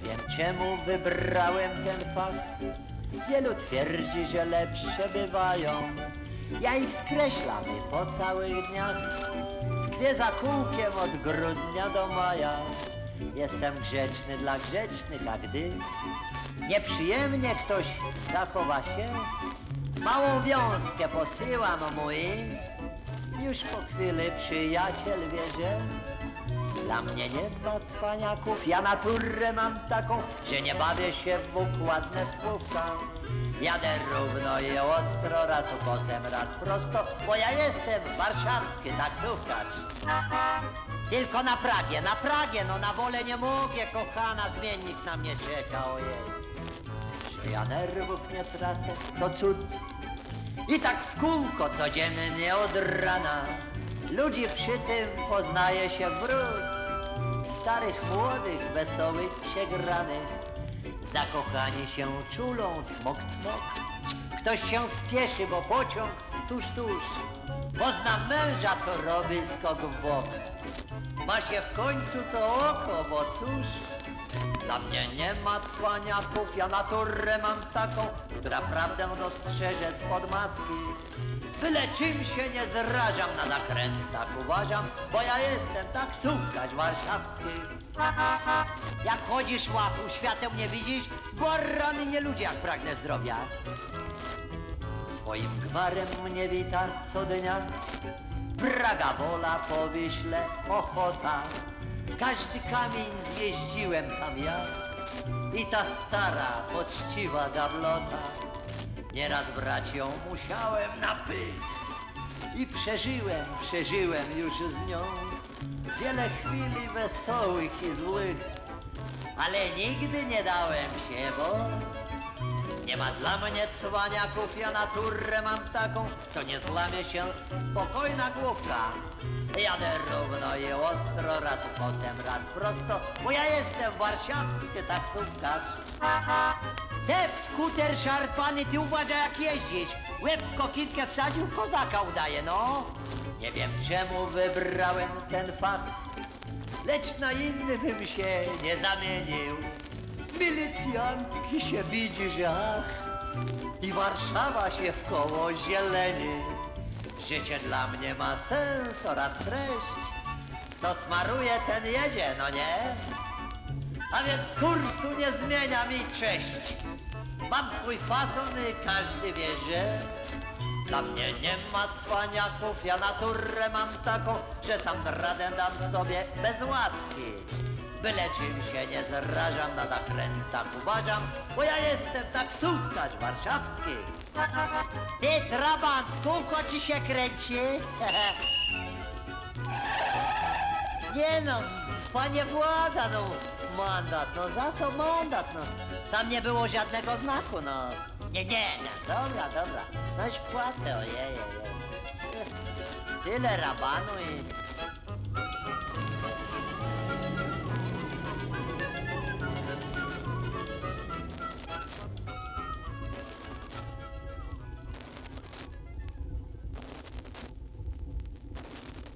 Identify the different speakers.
Speaker 1: wiem czemu wybrałem ten fach. Wielu twierdzi, że lepsze bywają. Ja ich skreślam i po całych dniach tkwię za kółkiem od grudnia do maja. Jestem grzeczny dla grzecznych, a gdy nieprzyjemnie ktoś zachowa się, małą wiązkę posyłam i już po chwili przyjaciel wie, że dla mnie nie ma cwaniaków, ja naturę mam taką, że nie bawię się w układne słówka. Jadę równo i ostro, raz ukosem, raz prosto, bo ja jestem warszawski taksówkarz. Tylko na Pragie, na Pragie, no na wolę nie mogę, kochana, zmiennik na mnie czeka, ojej. Że ja nerwów nie tracę, to cud. I tak w kółko codziennie od rana Ludzi przy tym poznaje się wrót Starych, młodych, wesołych, przegranych. Zakochani się czulą, cmok, cmok. Ktoś się spieszy, bo pociąg tuż, tuż. Poznam męża, co robi skok w bok Ma się w końcu to oko, bo cóż dla mnie nie ma cwaniaków, ja naturę mam taką, która prawdę dostrzeże spod maski. Byle czym się nie zrażam na zakrętach, uważam, bo ja jestem taksówkarz warszawski. Jak chodzisz łachu, świateł nie widzisz, bo rany nie ludzie jak pragnę zdrowia. Swoim gwarem mnie wita co dnia Praga wola po Wiśle ochota. Każdy kamień zjeździłem tam ja I ta stara, poczciwa gablota. Nieraz brać ją musiałem na pych I przeżyłem, przeżyłem już z nią. Wiele chwili wesołych i złych Ale nigdy nie dałem się, bo nie ma dla mnie cwaniaków, ja naturę mam taką, co nie złamie się spokojna główka. Jadę równo i ostro, raz kosem, raz prosto, bo ja jestem warszawski taksówkarz. Te w skuter szarpany, ty uważaj jak jeździć. Łeb w kokitkę wsadził, kozaka udaje, no. Nie wiem czemu wybrałem ten fach, lecz na inny bym się nie zamienił. Milicjantki się widzi, że ach, i Warszawa się w koło zieleni. Życie dla mnie ma sens oraz treść. Kto smaruje, ten jedzie, no nie? A więc kursu nie zmienia mi cześć. Mam swój fason i każdy wie, że dla mnie nie ma cwaniaków, ja naturę mam taką, że sam radę dam sobie bez łaski. Byle czym się nie zrażam, na zakrętach uważam, bo ja jestem taksówkarz warszawski. Ty, trabant, kółko ci się kręci? Nie no, panie władza, no mandat, no za co mandat, no? Tam nie było żadnego znaku, no. Nie, nie, no, dobra, dobra, no już płacę, ojej, ojej. Tyle rabanu i